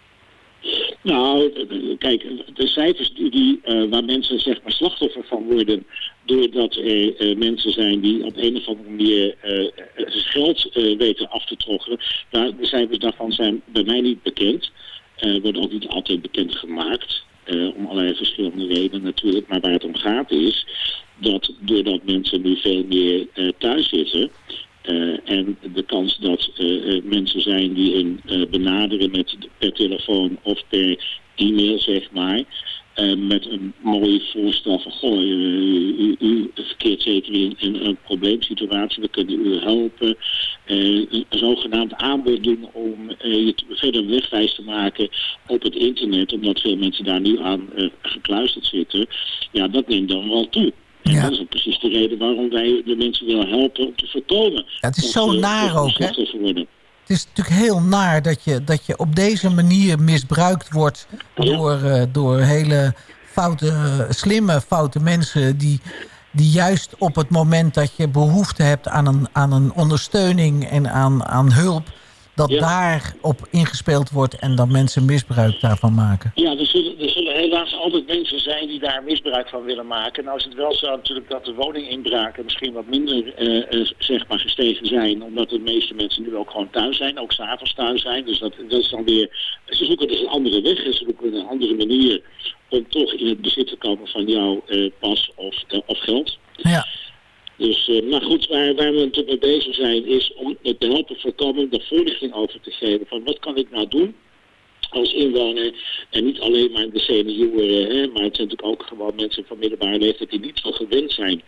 Nou, kijk, de cijfers die, waar mensen zeg maar slachtoffer van worden... doordat er eh, mensen zijn die op een of andere manier eh, geld eh, weten af te troggelen... Nou, de cijfers daarvan zijn bij mij niet bekend. Worden ook niet altijd bekend gemaakt. om allerlei verschillende redenen natuurlijk. Maar waar het om gaat is dat doordat mensen nu veel meer thuis zitten... en de kans dat mensen zijn die eh, benaderen met per telefoon of per e-mail, zeg maar, eh, met een mooie voorstel van, goh, eh, u, u verkeert zeker in, in een probleemsituatie, we kunnen u helpen. Eh, een zogenaamd aanbod doen om eh, je te- verder wegwijs te maken op het internet, omdat veel mensen daar nu aan gekluisterd zitten. Ja, dat neemt dan wel toe. En Ja. dat is ook precies de reden waarom wij de mensen willen helpen om te voorkomen. Ja, het is zo naar ook, hè? Is natuurlijk heel naar dat je, dat je op deze manier misbruikt wordt... door, eh, door hele foute, slimme, foute mensen... Die, die juist op het moment dat je behoefte hebt aan een, aan een ondersteuning en aan, aan hulp... dat Ja. daarop ingespeeld wordt en dat mensen misbruik daarvan maken. Ja, er zullen, er zullen helaas altijd mensen zijn die daar misbruik van willen maken. Nou is het wel zo natuurlijk dat de woninginbraken misschien wat minder eh, eh, zeg maar gestegen zijn. Omdat de meeste mensen nu ook gewoon thuis zijn, ook s'avonds thuis zijn. Dus dat, dat is dan weer, ze zoeken dus een andere weg en ze zoeken een andere manier om toch in het bezit te komen van jouw eh, pas of, eh, of geld. Ja, Dus, eh, maar goed, waar, waar we natuurlijk mee bezig zijn, is om te helpen voorkomen, de voorlichting over te geven van wat kan ik nou doen als inwoner. En niet alleen maar de senioren, hè, maar het zijn natuurlijk ook gewoon mensen van middelbare leeftijd die niet zo gewend zijn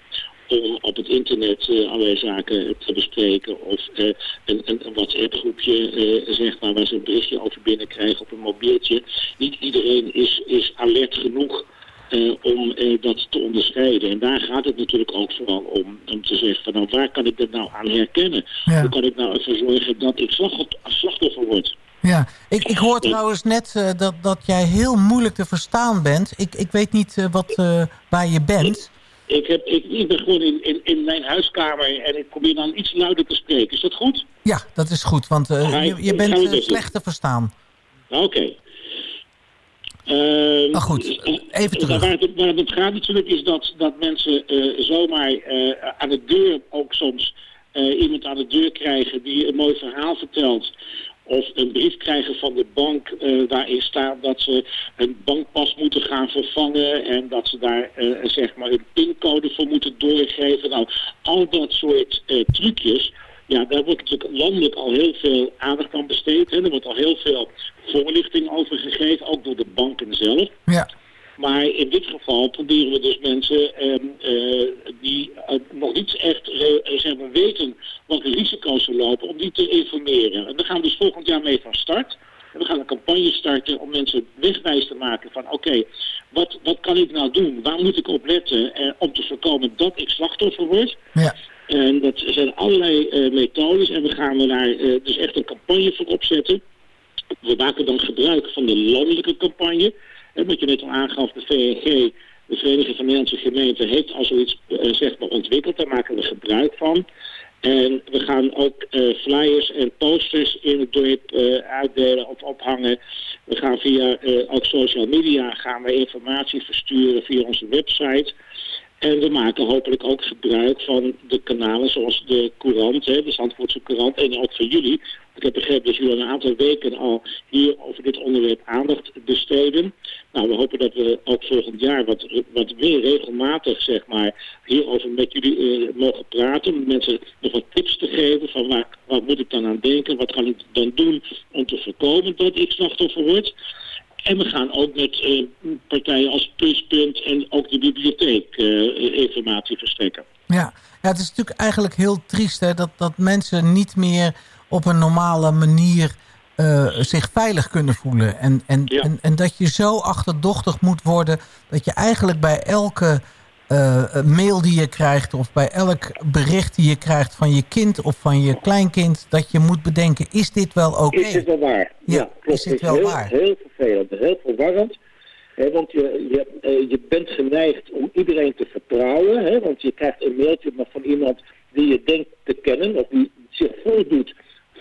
om op het internet eh, allerlei zaken te bespreken of eh, een, een, een WhatsApp groepje eh, zeg maar waar ze een berichtje over binnenkrijgen op een mobieltje. Niet iedereen is, is alert genoeg eh, om eh, dat te onderscheiden. En daar gaat het natuurlijk ook vooral om, om te zeggen van nou waar kan ik dat nou aan herkennen? Ja. Hoe kan ik nou ervoor zorgen dat ik slachtoffer, slachtoffer word? ja. Ik, ik hoor trouwens net eh, dat, dat jij heel moeilijk te verstaan bent. Ik, ik weet niet wat, waar je bent. Ik, heb, ik, ik ben gewoon in, in, in mijn huiskamer en ik probeer dan iets luider te spreken. Is dat goed? Ja, dat is goed, want je, je bent doen. slecht te verstaan. Oké. Ehm, Maar goed, even terug. Waar het, waar het om gaat natuurlijk is dat, dat mensen eh, zomaar eh, aan de deur ook soms eh, iemand aan de deur krijgen die een mooi verhaal vertelt. Of een brief krijgen van de bank waarin staat dat ze een bankpas moeten gaan vervangen. En dat ze daar zeg maar een pincode voor moeten doorgeven. Nou, al dat soort trucjes. Ja, daar wordt natuurlijk landelijk al heel veel aandacht aan besteed. Hè. Er wordt al heel veel voorlichting over gegeven, ook door de banken zelf. Ja, Maar in dit geval proberen we dus mensen ehm, eh, die eh, nog niet echt eh, zeg maar weten welke risico's ze lopen, om die te informeren. En daar gaan we dus volgend jaar mee van start. En we gaan een campagne starten om mensen wegwijs te maken van oké, wat, wat kan ik nou doen? Waar moet ik op letten eh, om te voorkomen dat ik slachtoffer word? ja. En dat zijn allerlei eh, methodes en we gaan er daar eh, dus echt een campagne voor opzetten. We maken dan gebruik van de landelijke campagne. En wat je net al aangaf, de VNG, de Vereniging van Nederlandse Gemeenten, heeft al zoiets eh, zeg maar ontwikkeld. Daar maken we gebruik van. En we gaan ook flyers en posters in het dorp uitdelen of ophangen. We gaan via ook social media gaan we informatie versturen via onze website. En we maken hopelijk ook gebruik van de kanalen zoals de Courant, hè, de Zandvoortse Courant en ook van jullie. Ik heb begrepen dat jullie al een aantal weken al hier over dit onderwerp aandacht besteden. Nou, we hopen dat we ook volgend jaar wat, wat meer regelmatig, zeg maar, hierover met jullie eh, mogen praten. Om mensen nog wat tips te geven van waar, waar moet ik dan aan denken, wat kan ik dan doen om te voorkomen dat ik slachtoffer word. En we gaan ook met eh, partijen als Pluspunt en ook de bibliotheek eh, informatie verstrekken. Ja. ja, het is natuurlijk eigenlijk heel triest hè, dat, dat mensen niet meer op een normale manier eh, zich veilig kunnen voelen. En, en, en, en dat je zo achterdochtig moet worden dat je eigenlijk bij elke eh, mail die je krijgt... of bij elk bericht die je krijgt van je kind of van je kleinkind... dat je moet bedenken, is dit wel oké? Is dit wel waar? Ja, klopt. is dit wel heel, waar? Heel vervelend, heel verwarrend. Hè, want je, je, eh, je bent geneigd om iedereen te vertrouwen. Hè, want je krijgt een mailtje maar van iemand die je denkt te kennen... of die zich voordoet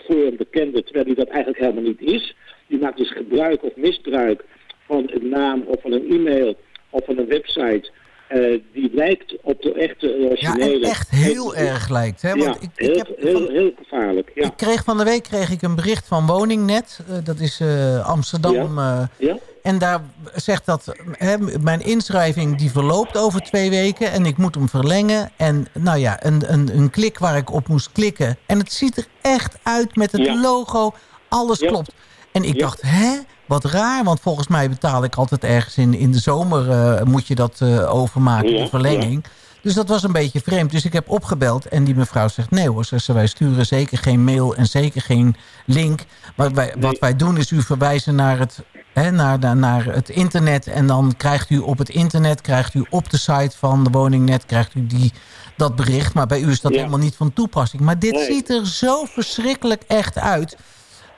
voor een bekende, terwijl hij dat eigenlijk helemaal niet is. Die maakt dus gebruik of misbruik van een naam of van een e-mail of van een website... eh, die lijkt op de echte Ja, originele. en echt heel erg lijkt. Hè? Want ja, ik, heel, ik, heb heel, heel gevaarlijk. Ja. ik kreeg van de week kreeg ik een bericht van Woningnet. eh, dat is eh, Amsterdam. ja? En daar zegt dat hè, mijn inschrijving die verloopt over twee weken en ik moet hem verlengen. En nou ja, een, een, een klik waar ik op moest klikken. En het ziet er echt uit met het Ja. logo. Alles Ja. klopt. En ik Ja. dacht, hè, wat raar. Want volgens mij betaal ik altijd ergens in, in de zomer eh, moet je dat eh, overmaken, Ja, de verlenging. Dus dat was een beetje vreemd. Dus ik heb opgebeld en die mevrouw zegt... nee hoor, zegt ze, wij sturen zeker geen mail en zeker geen link. Wat wij, wat wij doen is u verwijzen naar het, hè, naar, naar, naar het internet... en dan krijgt u op het internet, krijgt u op de site van de woningnet... krijgt u die, dat bericht, maar bij u is dat Ja. helemaal niet van toepassing. Maar dit Nee. ziet er zo verschrikkelijk echt uit...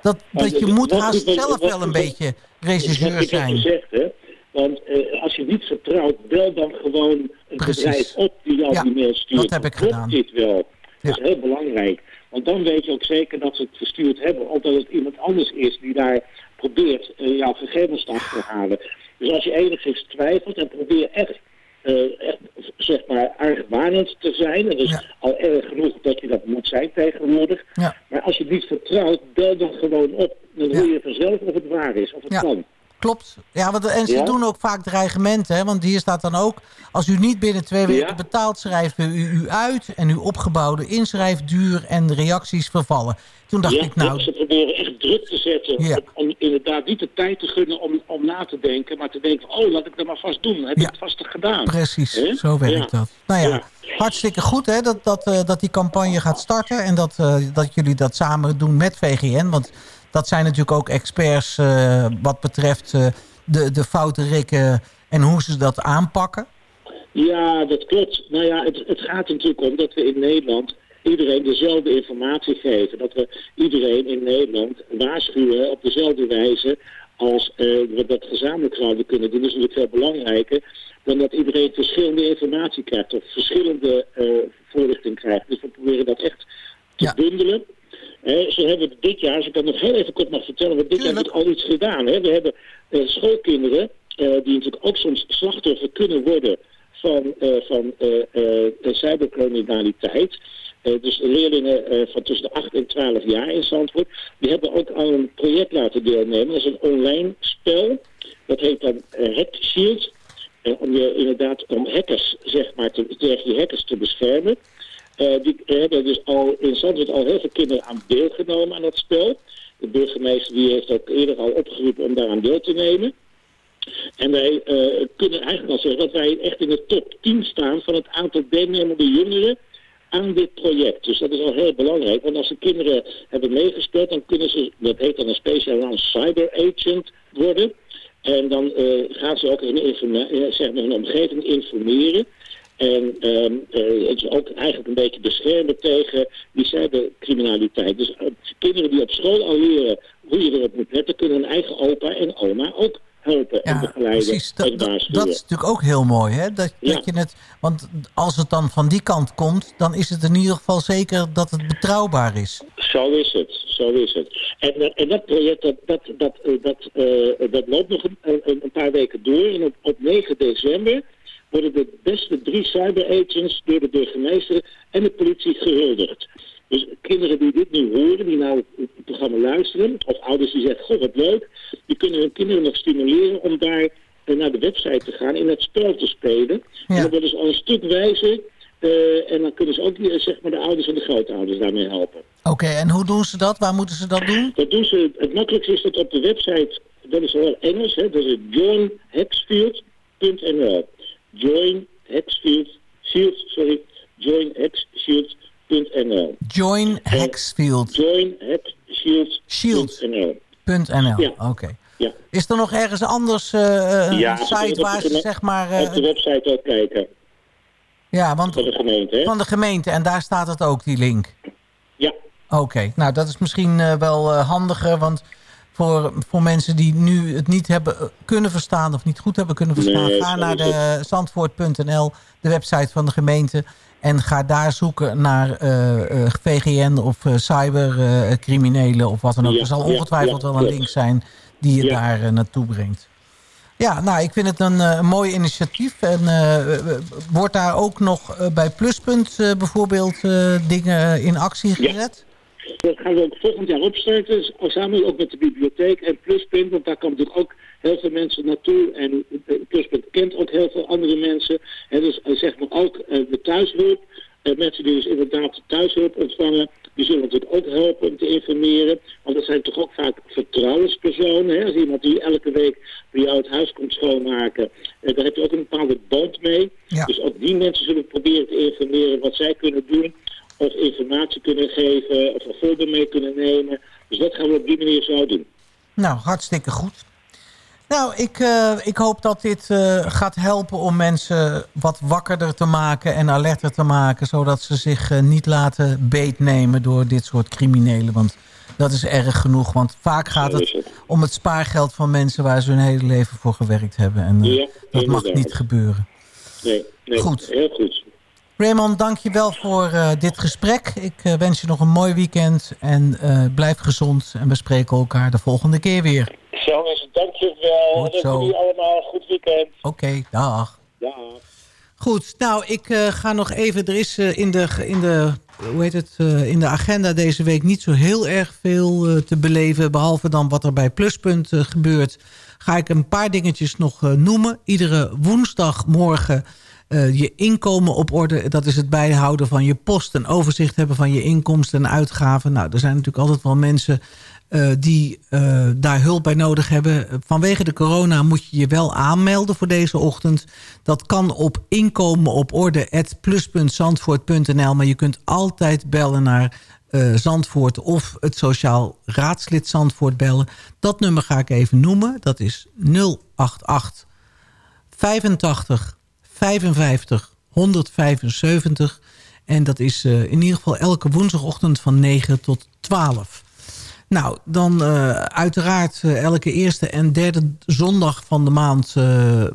dat, dat je moet haast zelf wel een beetje regisseur ik heb zijn. gezegd, hè. Want eh, als je niet vertrouwt, bel dan gewoon een Precies. bedrijf op die jou Ja, die mail stuurt. dat heb ik Klopt gedaan. dit wel? Ja. Dat is heel belangrijk. Want dan weet je ook zeker dat ze het verstuurd hebben. Of dat het iemand anders is die daar probeert eh, jouw gegevens te achterhalen. Dus als je enigszins twijfelt en probeer echt, echt zeg maar, argwanend te zijn. En dat is Ja. al erg genoeg dat je dat moet zijn tegenwoordig. Ja. Maar als je niet vertrouwt, bel dan gewoon op. Dan hoor je vanzelf of het waar is, of het kan. Klopt. Ja, want, en ze Ja? doen ook vaak dreigementen. Hè? Want hier staat dan ook... als u niet binnen twee weken Ja? betaalt... schrijven we u, u uit... en uw opgebouwde inschrijfduur en reacties vervallen. Toen dacht ja, ik, nou... ze proberen echt druk te zetten om, inderdaad niet de tijd te gunnen om, om na te denken, maar te denken oh, laat ik dat maar vast doen. Heb ik het vast gedaan. Precies, zo werkt dat. Nou ja, Ja. hartstikke goed hè, dat, dat, eh, dat die campagne gaat starten... en dat, eh, dat jullie dat samen doen met VGN. Want dat zijn natuurlijk ook experts eh, wat betreft eh, de, de foute rikken... en hoe ze dat aanpakken. Ja, dat klopt. Nou ja, het, het gaat natuurlijk om dat we in Nederland iedereen dezelfde informatie geven. Dat we iedereen in Nederland waarschuwen op dezelfde wijze als eh, we dat gezamenlijk zouden kunnen doen. Dat is natuurlijk veel belangrijker dan dat iedereen verschillende informatie krijgt of verschillende eh, voorlichting krijgt. Dus we proberen dat echt te Ja. bundelen. Zo hebben we dit jaar, als ik dat nog heel even kort mag vertellen, want dit jaar Tuurlijk. hebben we al iets gedaan. Hè? We hebben eh, schoolkinderen, eh, die natuurlijk ook soms slachtoffer kunnen worden van, eh, van cybercriminaliteit. Dus leerlingen van tussen de 8 en 12 jaar in Zandvoort, die hebben ook aan een project laten deelnemen. Dat is een online spel. Dat heet dan Hack Shield. Om je inderdaad om hackers, zeg maar, te, tegen die hackers te beschermen. Eh, die hebben dus al in Zandvoort al heel veel kinderen aan deelgenomen aan dat spel. De burgemeester die heeft ook eerder al opgeroepen om daaraan deel te nemen. En wij eh, kunnen eigenlijk al zeggen dat wij echt in de top 10 staan van het aantal deelnemende jongeren aan dit project. Dus dat is al heel belangrijk. Want als de kinderen hebben meegespeeld, dan kunnen ze, dat heet dan een speciaal naam, cyber agent worden. En dan eh, gaan ze ook eh, zeg maar, hun omgeving informeren. En ehm, eh, het is ook eigenlijk een beetje beschermen tegen die cybercriminaliteit. Dus eh, kinderen die op school al leren hoe je erop moet letten, kunnen hun eigen opa en oma ook helpen en begeleiden precies. en Dat, dat, waarschuwen. dat is natuurlijk ook heel mooi. Hè? Dat, Ja. dat je het, want als het dan van die kant komt... dan is het in ieder geval zeker dat het betrouwbaar is. Zo is het, zo is het. En, eh, en dat project, dat, dat, dat, dat, dat loopt nog een, een, een paar weken door. En op, op 9 december worden de beste drie cyberagents door de burgemeester en de politie gehuldigd. Dus kinderen die dit nu horen, die naar het, programma luisteren, of ouders die zeggen, goh, wat leuk, die kunnen hun kinderen nog stimuleren om daar eh, naar de website te gaan en het spel te spelen. Ja. En dan worden ze al een stuk wijzer eh, en dan kunnen ze ook eh, zeg maar, de ouders en de grootouders daarmee helpen. Oké, en hoe doen ze dat? Waar moeten ze dat doen? Dat doen ze, het makkelijkste is dat op de website dat is wel Engels, hè, dat is johnhexfield.nl. Join Hexfield, Shield, sorry, joinhexfield.nl. Join Hexfield. Shield.nl, Ja. oké. Ja. Is er nog ergens anders eh, een Ja, site waar ze zeg maar... eh, Op de website ook kijken, ja, want van de gemeente, hè? van de gemeente. En daar staat het ook, die link. Ja. Oké, nou dat is misschien eh, wel eh, handiger, want voor, voor mensen die nu het niet hebben eh, kunnen verstaan of niet goed hebben kunnen verstaan, Nee, ga naar de zandvoort.nl, de website van de gemeente, en ga daar zoeken naar eh, eh, VGN of cybercriminelen of wat dan ook. Ja, er zal ongetwijfeld ja, wel een link zijn die je daar naartoe brengt. Ja, nou, ik vind het een eh, mooi initiatief. En wordt daar ook nog bij Pluspunt bijvoorbeeld dingen in actie gezet? Dat gaan we ook volgend jaar opstarten. Dus samen ook met de bibliotheek en Pluspunt. Want daar komen natuurlijk ook heel veel mensen naartoe. En eh, Pluspunt kent ook heel veel andere mensen. En dus eh, zeg maar ook eh, de thuishulp. Mensen die dus inderdaad thuishulp ontvangen. Die zullen natuurlijk ook helpen om te informeren. Want dat zijn toch ook vaak vertrouwenspersonen. Hè? Als iemand die elke week bij jou het huis komt schoonmaken. daar heb je ook een bepaalde band mee. Ja. Dus ook die mensen zullen proberen te informeren wat zij kunnen doen of informatie kunnen geven of een voorbeeld mee kunnen nemen. Dus dat gaan we op die manier zo doen. Nou, hartstikke goed. Nou, ik, eh, ik hoop dat dit eh, gaat helpen om mensen wat wakkerder te maken en alerter te maken. Zodat ze zich eh, niet laten beetnemen door dit soort criminelen. Want dat is erg genoeg. Want vaak gaat het het. om het spaargeld van mensen waar ze hun hele leven voor gewerkt hebben. En Ja, dat mag niet gebeuren. Nee, nee, Goed. heel goed. Raymond, dank je wel voor eh, dit gesprek. Ik eh, wens je nog een mooi weekend en eh, blijf gezond. En we spreken elkaar de volgende keer weer. Zo is het, dankjewel. Goed en dan zo. voor jullie allemaal een goed weekend. Oké, dag. Ja. Goed, nou, ik ga nog even... Er is in, de, in, de, hoe heet het, in de agenda deze week niet zo heel erg veel te beleven... behalve dan wat er bij Pluspunt gebeurt. Ga ik een paar dingetjes nog noemen. Iedere woensdagmorgen eh, je inkomen op orde. Dat is het bijhouden van je post. Een overzicht hebben van je inkomsten en uitgaven. Nou, er zijn natuurlijk altijd wel mensen... eh, die eh, daar hulp bij nodig hebben. Vanwege de corona moet je je wel aanmelden voor deze ochtend. Dat kan op inkomen op orde plus.zandvoort.nl. Maar je kunt altijd bellen naar Zandvoort of het sociaal raadslid Zandvoort bellen. Dat nummer ga ik even noemen. Dat is 088 85 55 175. En dat is eh, in ieder geval elke woensdagochtend van 9 tot 12. Nou, dan eh, uiteraard eh, elke eerste en derde zondag van de maand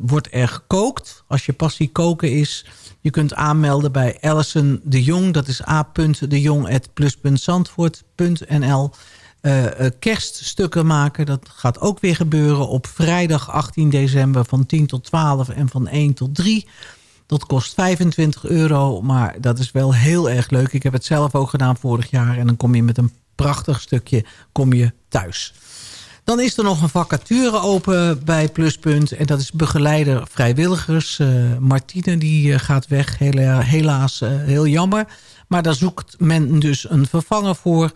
wordt er gekookt. Als je passie koken is, je kunt aanmelden bij Alison de Jong. Dat is a.dejong.plus.zandvoort.nl eh, eh, kerststukken maken. Dat gaat ook weer gebeuren op vrijdag 18 december van 10 tot 12 en van 1 tot 3. Dat kost 25 euro, maar dat is wel heel erg leuk. Ik heb het zelf ook gedaan vorig jaar. En dan kom je met een prachtig stukje kom je thuis. Dan is er nog een vacature open bij Pluspunt. En dat is begeleider vrijwilligers. Eh, Martine die gaat weg, Hela- helaas eh, heel jammer. Maar daar zoekt men dus een vervanger voor.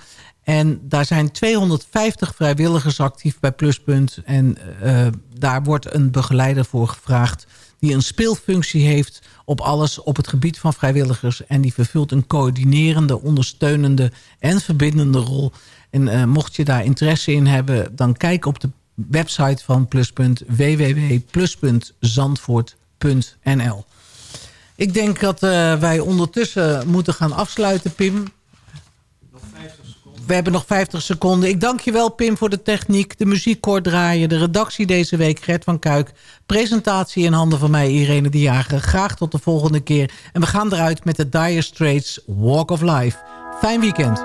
En daar zijn 250 vrijwilligers actief bij Pluspunt. En eh, daar wordt een begeleider voor gevraagd... die een speelfunctie heeft op alles op het gebied van vrijwilligers. En die vervult een coördinerende, ondersteunende en verbindende rol. En eh, mocht je daar interesse in hebben... dan kijk op de website van Pluspunt www.plus.zandvoort.nl Ik denk dat eh, wij ondertussen moeten gaan afsluiten, Pim. We hebben nog 50 seconden. Ik dank je wel, Pim, voor de techniek. De muziek kort draaien. De redactie deze week, Gert van Kuik. Presentatie in handen van mij, Irene de Jager. Graag tot de volgende keer. En we gaan eruit met de Dire Straits Walk of Life. Fijn weekend.